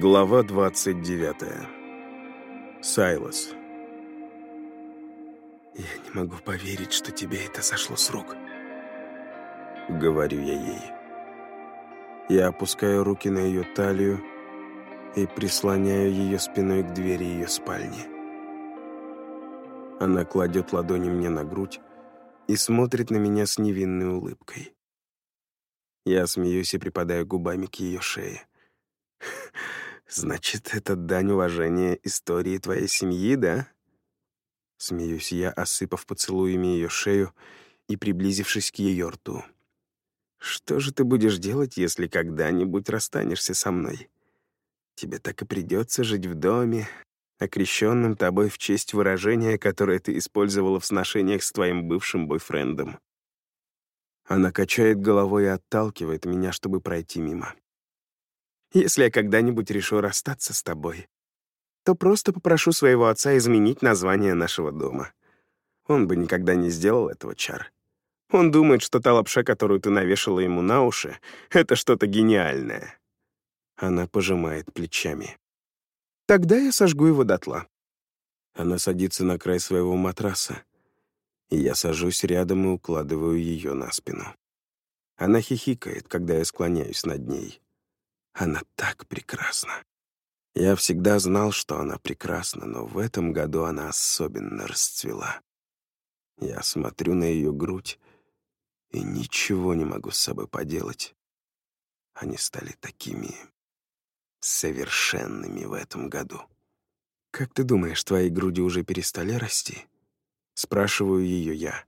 Глава 29. Сайлос. «Я не могу поверить, что тебе это сошло с рук», — говорю я ей. Я опускаю руки на ее талию и прислоняю ее спиной к двери ее спальни. Она кладет ладони мне на грудь и смотрит на меня с невинной улыбкой. Я смеюсь и припадаю губами к ее шее. Значит, это дань уважения истории твоей семьи, да? Смеюсь я, осыпав поцелуями ее шею и приблизившись к ее рту. Что же ты будешь делать, если когда-нибудь расстанешься со мной? Тебе так и придется жить в доме, окрещенном тобой в честь выражения, которое ты использовала в сношениях с твоим бывшим бойфрендом. Она качает головой и отталкивает меня, чтобы пройти мимо. Если я когда-нибудь решу расстаться с тобой, то просто попрошу своего отца изменить название нашего дома. Он бы никогда не сделал этого, Чар. Он думает, что та лапша, которую ты навешала ему на уши, — это что-то гениальное. Она пожимает плечами. Тогда я сожгу его дотла. Она садится на край своего матраса, и я сажусь рядом и укладываю ее на спину. Она хихикает, когда я склоняюсь над ней. Она так прекрасна. Я всегда знал, что она прекрасна, но в этом году она особенно расцвела. Я смотрю на ее грудь и ничего не могу с собой поделать. Они стали такими совершенными в этом году. «Как ты думаешь, твои груди уже перестали расти?» Спрашиваю ее я.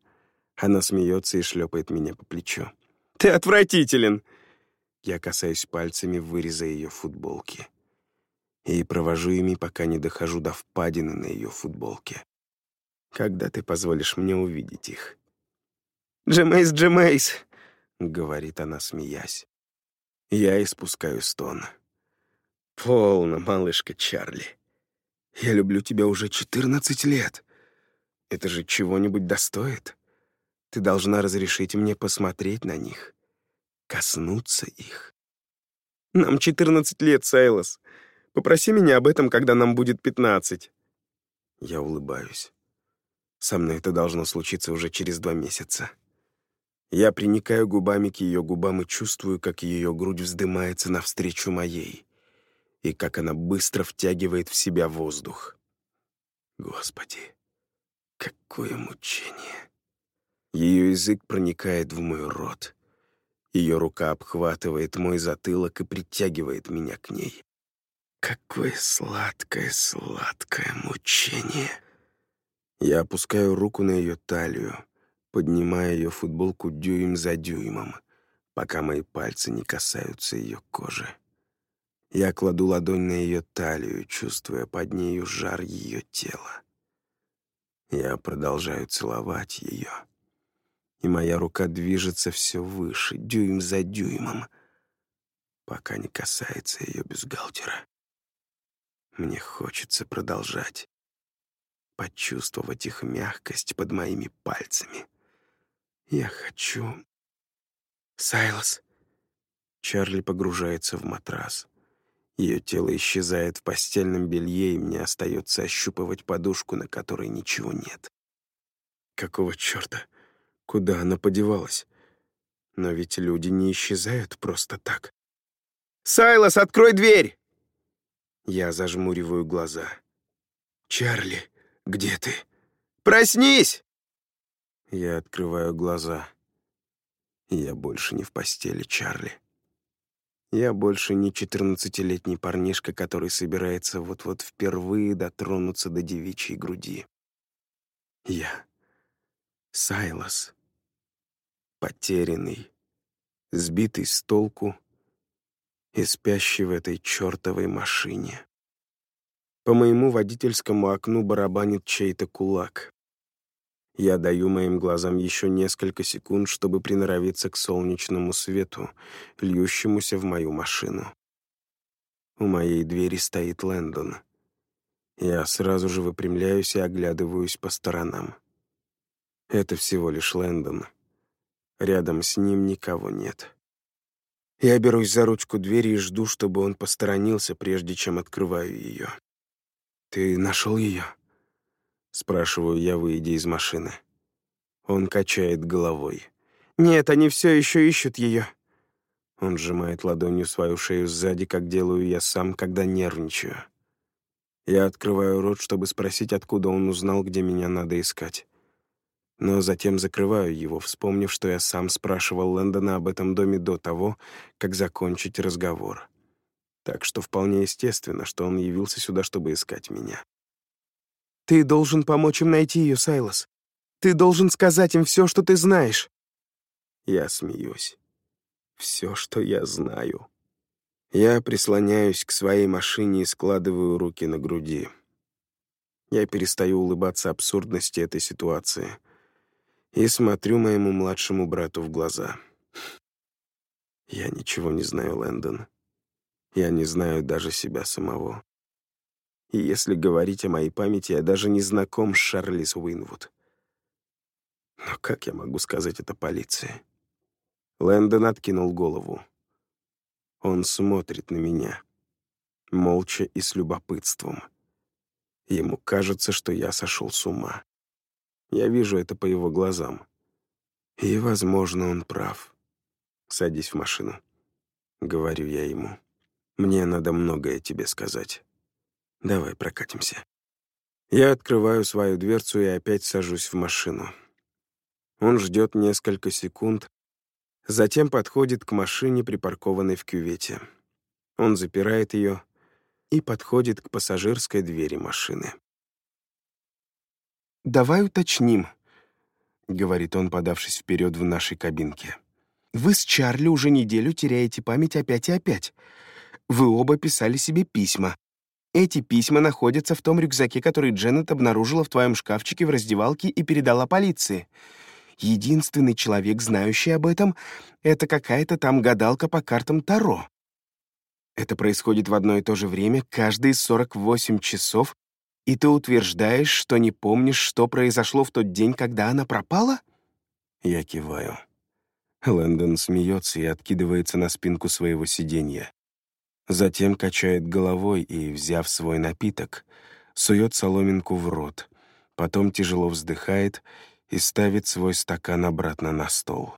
Она смеется и шлепает меня по плечу. «Ты отвратителен!» Я касаюсь пальцами выреза ее футболки и провожу ими, пока не дохожу до впадины на ее футболке. Когда ты позволишь мне увидеть их? «Джемейс, Джемейс!» — говорит она, смеясь. Я испускаю стон. «Полно, малышка Чарли. Я люблю тебя уже 14 лет. Это же чего-нибудь достоит. Ты должна разрешить мне посмотреть на них коснуться их. «Нам 14 лет, Сайлос. Попроси меня об этом, когда нам будет 15». Я улыбаюсь. Со мной это должно случиться уже через два месяца. Я приникаю губами к ее губам и чувствую, как ее грудь вздымается навстречу моей, и как она быстро втягивает в себя воздух. Господи, какое мучение! Ее язык проникает в мой рот. Ее рука обхватывает мой затылок и притягивает меня к ней. Какое сладкое, сладкое мучение. Я опускаю руку на ее талию, поднимая ее футболку дюйм за дюймом, пока мои пальцы не касаются ее кожи. Я кладу ладонь на ее талию, чувствуя под нею жар ее тела. Я продолжаю целовать ее и моя рука движется все выше, дюйм за дюймом, пока не касается ее бюстгальтера. Мне хочется продолжать, почувствовать их мягкость под моими пальцами. Я хочу... Сайлос. Чарли погружается в матрас. Ее тело исчезает в постельном белье, и мне остается ощупывать подушку, на которой ничего нет. Какого черта? Куда она подевалась? Но ведь люди не исчезают просто так. «Сайлос, открой дверь!» Я зажмуриваю глаза. «Чарли, где ты?» «Проснись!» Я открываю глаза. Я больше не в постели, Чарли. Я больше не четырнадцатилетний парнишка, который собирается вот-вот впервые дотронуться до девичьей груди. Я Сайлос потерянный, сбитый с толку и спящий в этой чертовой машине. По моему водительскому окну барабанит чей-то кулак. Я даю моим глазам еще несколько секунд, чтобы приноровиться к солнечному свету, льющемуся в мою машину. У моей двери стоит Лэндон. Я сразу же выпрямляюсь и оглядываюсь по сторонам. Это всего лишь Лэндон. Рядом с ним никого нет. Я берусь за ручку двери и жду, чтобы он посторонился, прежде чем открываю ее. «Ты нашел ее?» — спрашиваю я, выйдя из машины. Он качает головой. «Нет, они все еще ищут ее». Он сжимает ладонью свою шею сзади, как делаю я сам, когда нервничаю. Я открываю рот, чтобы спросить, откуда он узнал, где меня надо искать. Но затем закрываю его, вспомнив, что я сам спрашивал Лэндона об этом доме до того, как закончить разговор. Так что вполне естественно, что он явился сюда, чтобы искать меня. «Ты должен помочь им найти ее, Сайлос. Ты должен сказать им все, что ты знаешь». Я смеюсь. Все, что я знаю. Я прислоняюсь к своей машине и складываю руки на груди. Я перестаю улыбаться абсурдности этой ситуации и смотрю моему младшему брату в глаза. Я ничего не знаю, Лэндон. Я не знаю даже себя самого. И если говорить о моей памяти, я даже не знаком с Шарлиз Уинвуд. Но как я могу сказать это полиции? Лэндон откинул голову. Он смотрит на меня, молча и с любопытством. Ему кажется, что я сошел с ума. Я вижу это по его глазам. И, возможно, он прав. «Садись в машину», — говорю я ему. «Мне надо многое тебе сказать. Давай прокатимся». Я открываю свою дверцу и опять сажусь в машину. Он ждет несколько секунд, затем подходит к машине, припаркованной в кювете. Он запирает ее и подходит к пассажирской двери машины. «Давай уточним», — говорит он, подавшись вперед в нашей кабинке. «Вы с Чарли уже неделю теряете память опять и опять. Вы оба писали себе письма. Эти письма находятся в том рюкзаке, который Дженнет обнаружила в твоем шкафчике в раздевалке и передала полиции. Единственный человек, знающий об этом, это какая-то там гадалка по картам Таро. Это происходит в одно и то же время каждые 48 часов и ты утверждаешь, что не помнишь, что произошло в тот день, когда она пропала? Я киваю. Лэндон смеется и откидывается на спинку своего сиденья. Затем качает головой и, взяв свой напиток, сует соломинку в рот, потом тяжело вздыхает и ставит свой стакан обратно на стол.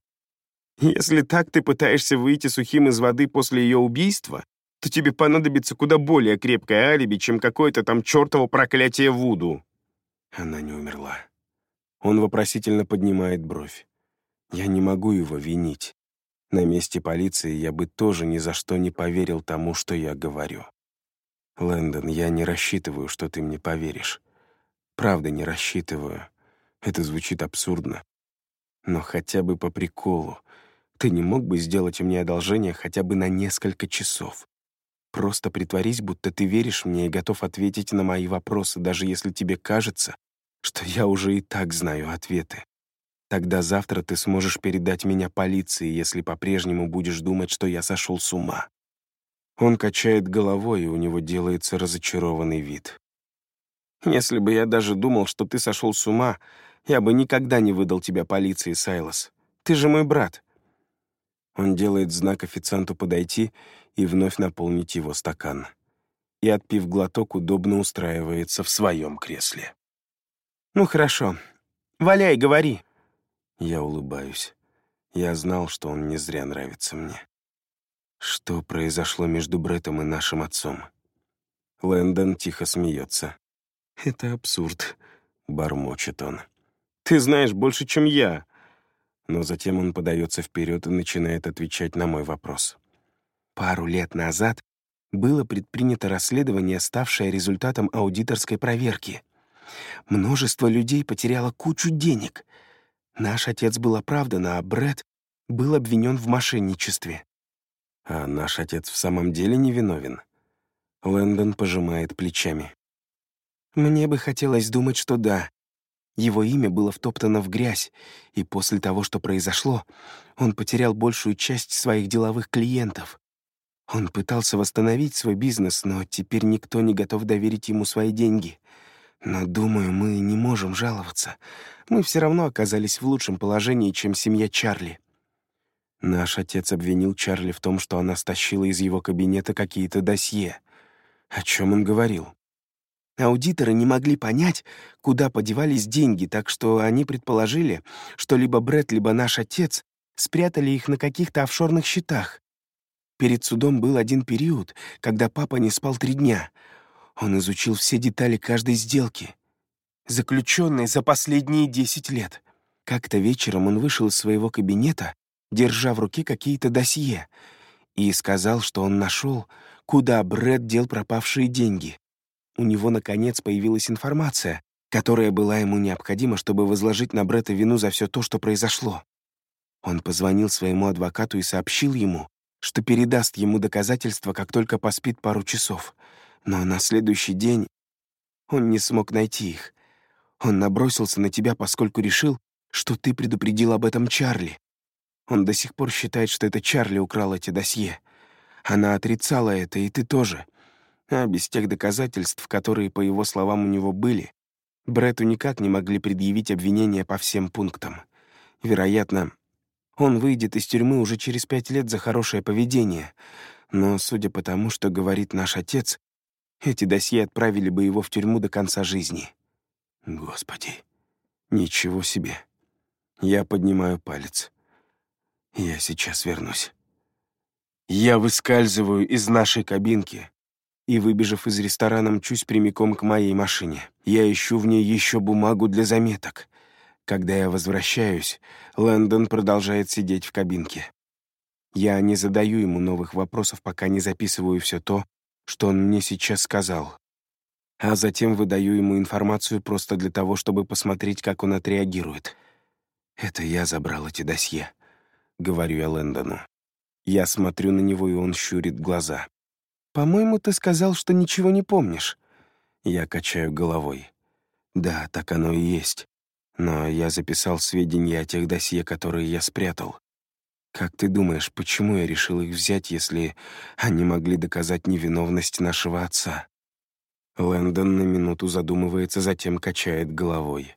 «Если так ты пытаешься выйти сухим из воды после ее убийства, то тебе понадобится куда более крепкое алиби, чем какое-то там чертово проклятие Вуду». Она не умерла. Он вопросительно поднимает бровь. Я не могу его винить. На месте полиции я бы тоже ни за что не поверил тому, что я говорю. Лэндон, я не рассчитываю, что ты мне поверишь. Правда, не рассчитываю. Это звучит абсурдно. Но хотя бы по приколу. Ты не мог бы сделать мне одолжение хотя бы на несколько часов? Просто притворись, будто ты веришь мне и готов ответить на мои вопросы, даже если тебе кажется, что я уже и так знаю ответы. Тогда завтра ты сможешь передать меня полиции, если по-прежнему будешь думать, что я сошел с ума». Он качает головой, и у него делается разочарованный вид. «Если бы я даже думал, что ты сошел с ума, я бы никогда не выдал тебя полиции, Сайлос. Ты же мой брат». Он делает знак официанту подойти и вновь наполнить его стакан. И, отпив глоток, удобно устраивается в своем кресле. «Ну хорошо. Валяй, говори». Я улыбаюсь. Я знал, что он не зря нравится мне. Что произошло между Бреттом и нашим отцом? Лэндон тихо смеется. «Это абсурд», — бормочет он. «Ты знаешь больше, чем я». Но затем он подается вперед и начинает отвечать на мой вопрос. Пару лет назад было предпринято расследование, ставшее результатом аудиторской проверки. Множество людей потеряло кучу денег. Наш отец был оправдан, а Брэд был обвинен в мошенничестве. А наш отец в самом деле невиновен. Лэндон пожимает плечами. Мне бы хотелось думать, что да. Его имя было втоптано в грязь, и после того, что произошло, он потерял большую часть своих деловых клиентов. Он пытался восстановить свой бизнес, но теперь никто не готов доверить ему свои деньги. Но, думаю, мы не можем жаловаться. Мы все равно оказались в лучшем положении, чем семья Чарли. Наш отец обвинил Чарли в том, что она стащила из его кабинета какие-то досье. О чем он говорил? Аудиторы не могли понять, куда подевались деньги, так что они предположили, что либо Брэд, либо наш отец спрятали их на каких-то офшорных счетах. Перед судом был один период, когда папа не спал три дня. Он изучил все детали каждой сделки. Заключенный за последние десять лет. Как-то вечером он вышел из своего кабинета, держа в руке какие-то досье, и сказал, что он нашел, куда Брэд дел пропавшие деньги. У него, наконец, появилась информация, которая была ему необходима, чтобы возложить на Бретта вину за все то, что произошло. Он позвонил своему адвокату и сообщил ему, что передаст ему доказательства, как только поспит пару часов. Но на следующий день он не смог найти их. Он набросился на тебя, поскольку решил, что ты предупредил об этом Чарли. Он до сих пор считает, что это Чарли украл эти досье. Она отрицала это, и ты тоже. А без тех доказательств, которые, по его словам, у него были, Бретту никак не могли предъявить обвинения по всем пунктам. Вероятно, он выйдет из тюрьмы уже через пять лет за хорошее поведение, но, судя по тому, что говорит наш отец, эти досье отправили бы его в тюрьму до конца жизни. Господи, ничего себе. Я поднимаю палец. Я сейчас вернусь. Я выскальзываю из нашей кабинки и, выбежав из ресторана, мчусь прямиком к моей машине. Я ищу в ней еще бумагу для заметок. Когда я возвращаюсь, Лэндон продолжает сидеть в кабинке. Я не задаю ему новых вопросов, пока не записываю все то, что он мне сейчас сказал. А затем выдаю ему информацию просто для того, чтобы посмотреть, как он отреагирует. «Это я забрал эти досье», — говорю я Лэндону. Я смотрю на него, и он щурит глаза. «По-моему, ты сказал, что ничего не помнишь». Я качаю головой. «Да, так оно и есть но я записал сведения о тех досье, которые я спрятал. Как ты думаешь, почему я решил их взять, если они могли доказать невиновность нашего отца?» Лэндон на минуту задумывается, затем качает головой.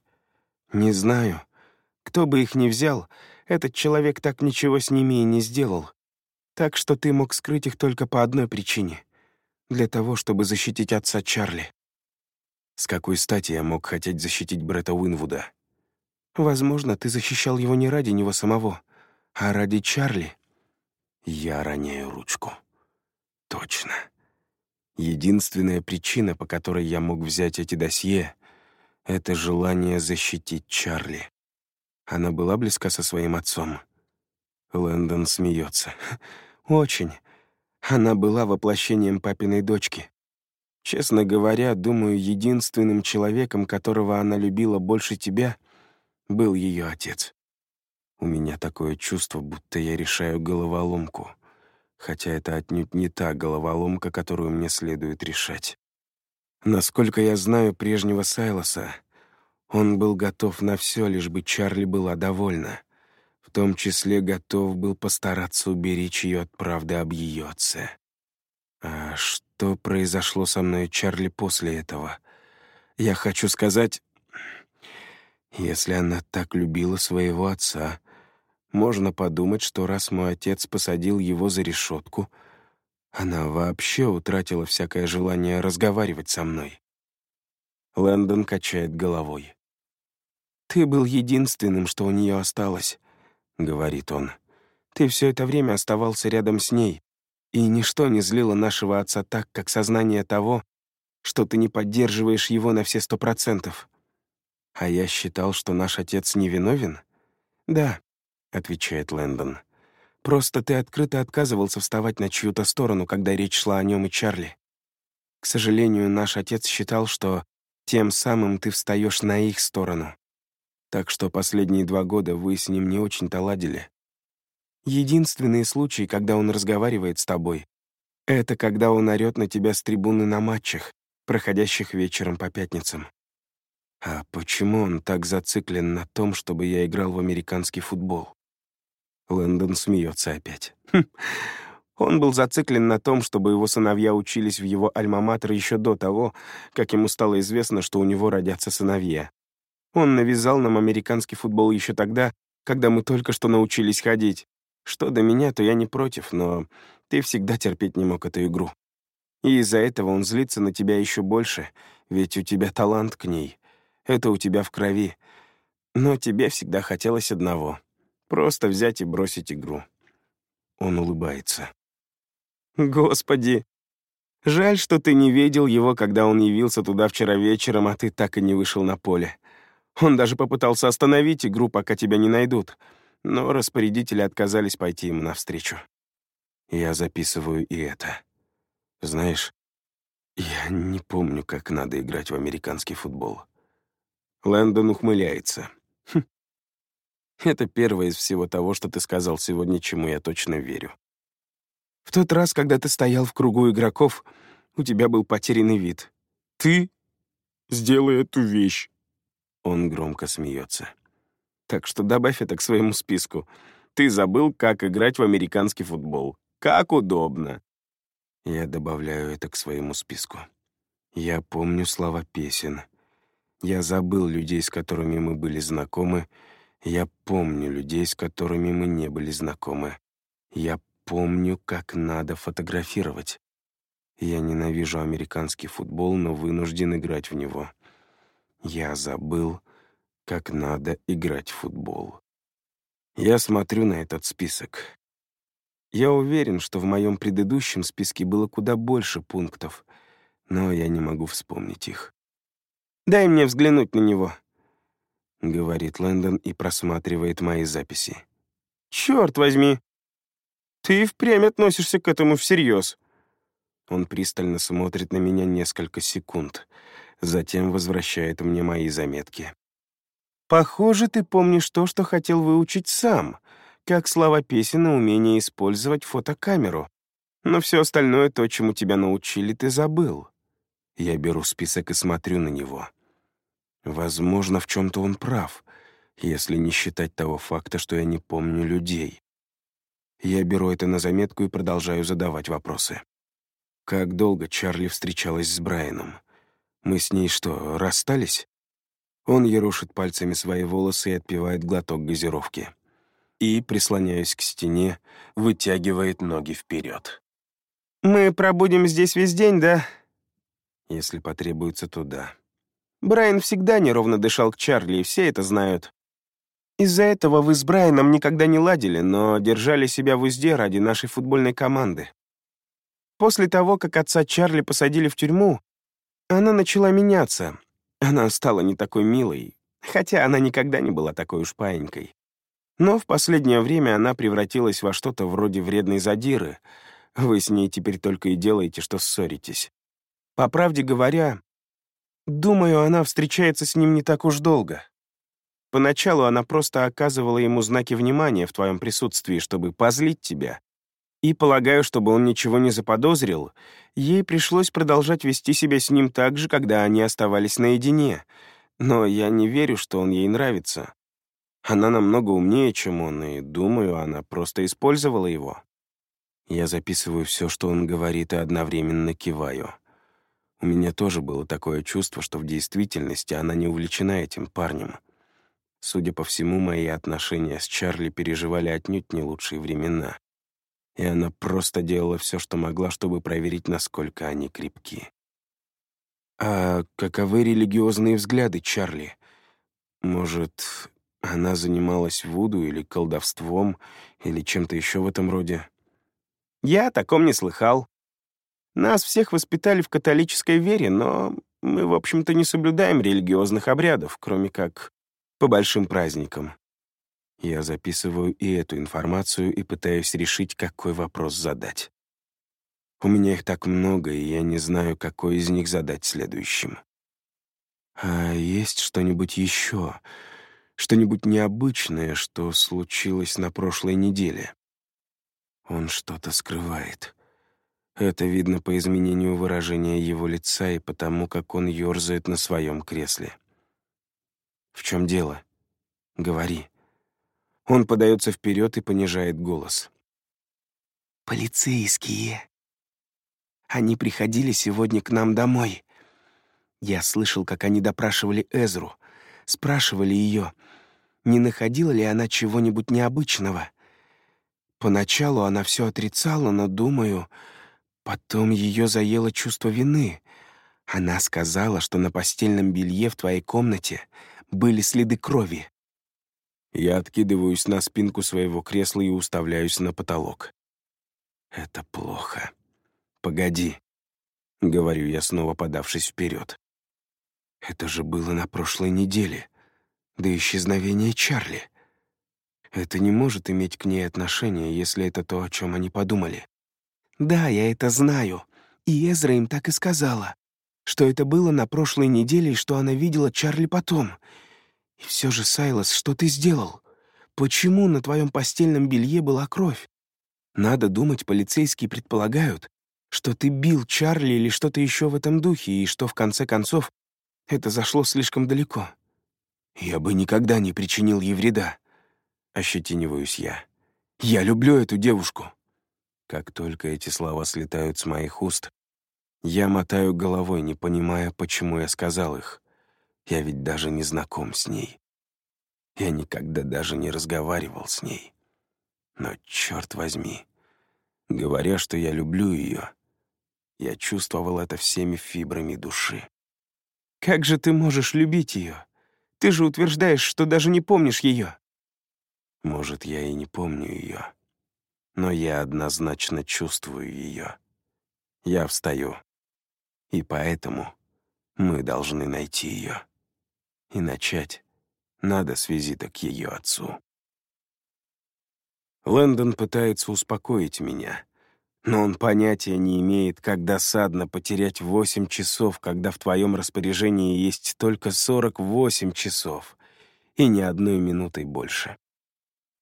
«Не знаю. Кто бы их ни взял, этот человек так ничего с ними и не сделал. Так что ты мог скрыть их только по одной причине — для того, чтобы защитить отца Чарли. С какой стати я мог хотеть защитить Бретта Уинвуда? Возможно, ты защищал его не ради него самого, а ради Чарли. Я роняю ручку. Точно. Единственная причина, по которой я мог взять эти досье, — это желание защитить Чарли. Она была близка со своим отцом. Лэндон смеется. Очень. Она была воплощением папиной дочки. Честно говоря, думаю, единственным человеком, которого она любила больше тебя — был ее отец. У меня такое чувство, будто я решаю головоломку, хотя это отнюдь не та головоломка, которую мне следует решать. Насколько я знаю прежнего Сайлоса, он был готов на все, лишь бы Чарли была довольна. В том числе готов был постараться уберечь ее от правды об ее отце. А что произошло со мной, Чарли, после этого? Я хочу сказать, если она так любила своего отца, можно подумать, что раз мой отец посадил его за решетку, она вообще утратила всякое желание разговаривать со мной. Лэндон качает головой. «Ты был единственным, что у нее осталось», — говорит он. «Ты все это время оставался рядом с ней, и ничто не злило нашего отца так, как сознание того, что ты не поддерживаешь его на все сто процентов. «А я считал, что наш отец невиновен?» «Да», — отвечает Лэндон. «Просто ты открыто отказывался вставать на чью-то сторону, когда речь шла о нем и Чарли. К сожалению, наш отец считал, что тем самым ты встаешь на их сторону. Так что последние два года вы с ним не очень-то ладили. Единственный случай, когда он разговаривает с тобой, это когда он орёт на тебя с трибуны на матчах, проходящих вечером по пятницам. А почему он так зациклен на том, чтобы я играл в американский футбол? Лэндон смеется опять. Хм. Он был зациклен на том, чтобы его сыновья учились в его альма-матер еще до того, как ему стало известно, что у него родятся сыновья. Он навязал нам американский футбол еще тогда, когда мы только что научились ходить. Что до меня, то я не против, но ты всегда терпеть не мог эту игру. И из-за этого он злится на тебя еще больше, ведь у тебя талант к ней. Это у тебя в крови. Но тебе всегда хотелось одного — просто взять и бросить игру. Он улыбается. Господи, жаль, что ты не видел его, когда он явился туда вчера вечером, а ты так и не вышел на поле. Он даже попытался остановить игру, пока тебя не найдут, но распорядители отказались пойти ему навстречу. Я записываю и это. Знаешь, я не помню, как надо играть в американский футбол. Лэндон ухмыляется. Хм. Это первое из всего того, что ты сказал сегодня, чему я точно верю. В тот раз, когда ты стоял в кругу игроков, у тебя был потерянный вид. Ты сделай эту вещь. Он громко смеется. Так что добавь это к своему списку. Ты забыл, как играть в американский футбол. Как удобно. Я добавляю это к своему списку. Я помню слова песен. Я забыл людей, с которыми мы были знакомы. Я помню людей, с которыми мы не были знакомы. Я помню, как надо фотографировать. Я ненавижу американский футбол, но вынужден играть в него. Я забыл, как надо играть в футбол. Я смотрю на этот список. Я уверен, что в моем предыдущем списке было куда больше пунктов, но я не могу вспомнить их. «Дай мне взглянуть на него», — говорит Лэндон и просматривает мои записи. «Чёрт возьми! Ты впрямь относишься к этому всерьез. Он пристально смотрит на меня несколько секунд — затем возвращает мне мои заметки. «Похоже, ты помнишь то, что хотел выучить сам, как слова песен и умение использовать фотокамеру. Но все остальное, то, чему тебя научили, ты забыл». Я беру список и смотрю на него. Возможно, в чем-то он прав, если не считать того факта, что я не помню людей. Я беру это на заметку и продолжаю задавать вопросы. Как долго Чарли встречалась с Брайаном? Мы с ней что, расстались? Он ерушит пальцами свои волосы и отпивает глоток газировки. И, прислоняясь к стене, вытягивает ноги вперед. «Мы пробудем здесь весь день, да?» Если потребуется, то да. Брайан всегда неровно дышал к Чарли, и все это знают. Из-за этого вы с Брайаном никогда не ладили, но держали себя в узде ради нашей футбольной команды. После того, как отца Чарли посадили в тюрьму, она начала меняться. Она стала не такой милой, хотя она никогда не была такой уж паинькой. Но в последнее время она превратилась во что-то вроде вредной задиры. Вы с ней теперь только и делаете, что ссоритесь. По правде говоря, думаю, она встречается с ним не так уж долго. Поначалу она просто оказывала ему знаки внимания в твоем присутствии, чтобы позлить тебя, и, полагаю, чтобы он ничего не заподозрил, ей пришлось продолжать вести себя с ним так же, когда они оставались наедине. Но я не верю, что он ей нравится. Она намного умнее, чем он, и, думаю, она просто использовала его. Я записываю все, что он говорит, и одновременно киваю. У меня тоже было такое чувство, что в действительности она не увлечена этим парнем. Судя по всему, мои отношения с Чарли переживали отнюдь не лучшие времена и она просто делала все, что могла, чтобы проверить, насколько они крепки. А каковы религиозные взгляды Чарли? Может, она занималась вуду или колдовством, или чем-то еще в этом роде? Я о таком не слыхал. Нас всех воспитали в католической вере, но мы, в общем-то, не соблюдаем религиозных обрядов, кроме как по большим праздникам. Я записываю и эту информацию и пытаюсь решить, какой вопрос задать. У меня их так много, и я не знаю, какой из них задать следующим. А есть что-нибудь еще? Что-нибудь необычное, что случилось на прошлой неделе? Он что-то скрывает. Это видно по изменению выражения его лица и потому, как он ёрзает на своем кресле. В чем дело? Говори. Он подается вперед и понижает голос. «Полицейские. Они приходили сегодня к нам домой. Я слышал, как они допрашивали Эзру, спрашивали ее, не находила ли она чего-нибудь необычного. Поначалу она все отрицала, но, думаю, потом ее заело чувство вины. Она сказала, что на постельном белье в твоей комнате были следы крови. Я откидываюсь на спинку своего кресла и уставляюсь на потолок. Это плохо. Погоди, — говорю я, снова подавшись вперед. Это же было на прошлой неделе, до исчезновения Чарли. Это не может иметь к ней отношения, если это то, о чем они подумали. Да, я это знаю. И Эзра им так и сказала, что это было на прошлой неделе и что она видела Чарли потом. И все же, Сайлос, что ты сделал? Почему на твоем постельном белье была кровь? Надо думать, полицейские предполагают, что ты бил Чарли или что-то еще в этом духе, и что, в конце концов, это зашло слишком далеко. Я бы никогда не причинил ей вреда. Ощетиниваюсь я. Я люблю эту девушку. Как только эти слова слетают с моих уст, я мотаю головой, не понимая, почему я сказал их. Я ведь даже не знаком с ней. Я никогда даже не разговаривал с ней. Но, черт возьми, говоря, что я люблю ее, я чувствовал это всеми фибрами души. «Как же ты можешь любить ее? Ты же утверждаешь, что даже не помнишь ее». Может, я и не помню ее, но я однозначно чувствую ее. Я встаю. И поэтому мы должны найти ее. И начать надо с визита к ее отцу. Лэндон пытается успокоить меня, но он понятия не имеет, как досадно потерять 8 часов, когда в твоем распоряжении есть только 48 часов и ни одной минутой больше.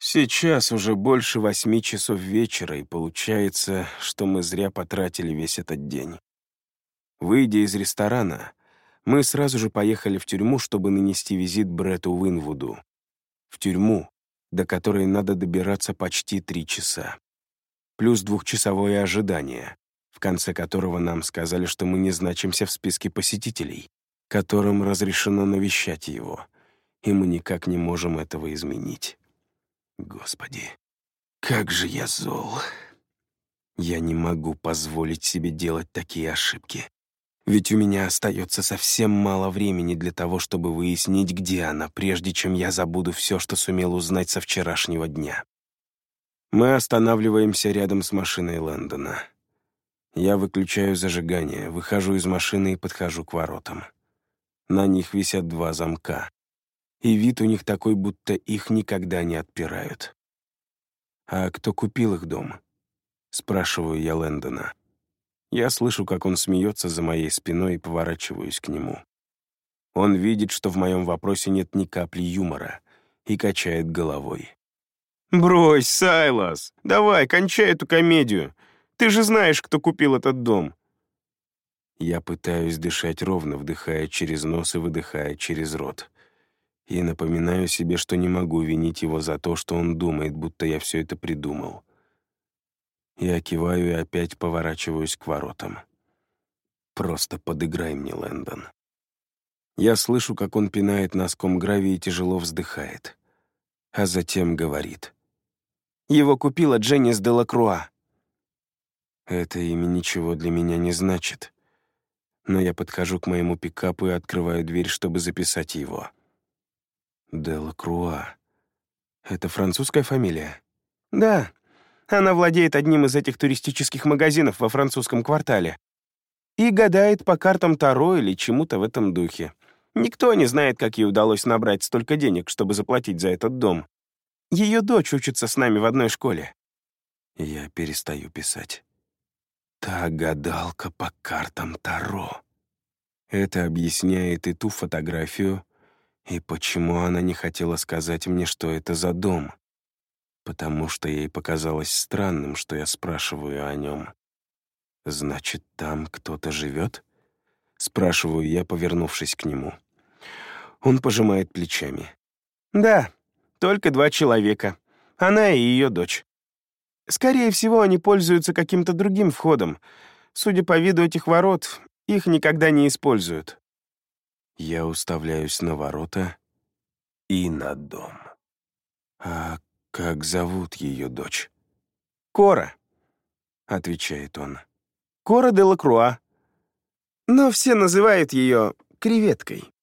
Сейчас уже больше восьми часов вечера, и получается, что мы зря потратили весь этот день. Выйдя из ресторана, мы сразу же поехали в тюрьму, чтобы нанести визит Бретту Уинвуду. В тюрьму, до которой надо добираться почти три часа. Плюс двухчасовое ожидание, в конце которого нам сказали, что мы не значимся в списке посетителей, которым разрешено навещать его, и мы никак не можем этого изменить. Господи, как же я зол. Я не могу позволить себе делать такие ошибки. Ведь у меня остается совсем мало времени для того, чтобы выяснить, где она, прежде чем я забуду все, что сумел узнать со вчерашнего дня. Мы останавливаемся рядом с машиной Лэндона. Я выключаю зажигание, выхожу из машины и подхожу к воротам. На них висят два замка и вид у них такой, будто их никогда не отпирают. «А кто купил их дом?» — спрашиваю я Лэндона. Я слышу, как он смеется за моей спиной и поворачиваюсь к нему. Он видит, что в моем вопросе нет ни капли юмора, и качает головой. «Брось, Сайлас! Давай, кончай эту комедию! Ты же знаешь, кто купил этот дом!» Я пытаюсь дышать ровно, вдыхая через нос и выдыхая через рот и напоминаю себе, что не могу винить его за то, что он думает, будто я все это придумал. Я киваю и опять поворачиваюсь к воротам. «Просто подыграй мне, Лэндон». Я слышу, как он пинает носком гравий и тяжело вздыхает. А затем говорит. «Его купила Дженнис де Лакруа». Это имя ничего для меня не значит. Но я подхожу к моему пикапу и открываю дверь, чтобы записать его. Делакруа. Это французская фамилия? Да. Она владеет одним из этих туристических магазинов во французском квартале. И гадает по картам Таро или чему-то в этом духе. Никто не знает, как ей удалось набрать столько денег, чтобы заплатить за этот дом. Ее дочь учится с нами в одной школе. Я перестаю писать. Та гадалка по картам Таро. Это объясняет и ту фотографию, и почему она не хотела сказать мне, что это за дом? Потому что ей показалось странным, что я спрашиваю о нем. «Значит, там кто-то живет?» Спрашиваю я, повернувшись к нему. Он пожимает плечами. «Да, только два человека. Она и ее дочь. Скорее всего, они пользуются каким-то другим входом. Судя по виду этих ворот, их никогда не используют. Я уставляюсь на ворота и на дом. А как зовут ее дочь? Кора», — отвечает он. «Кора де Лакруа». Но все называют ее креветкой.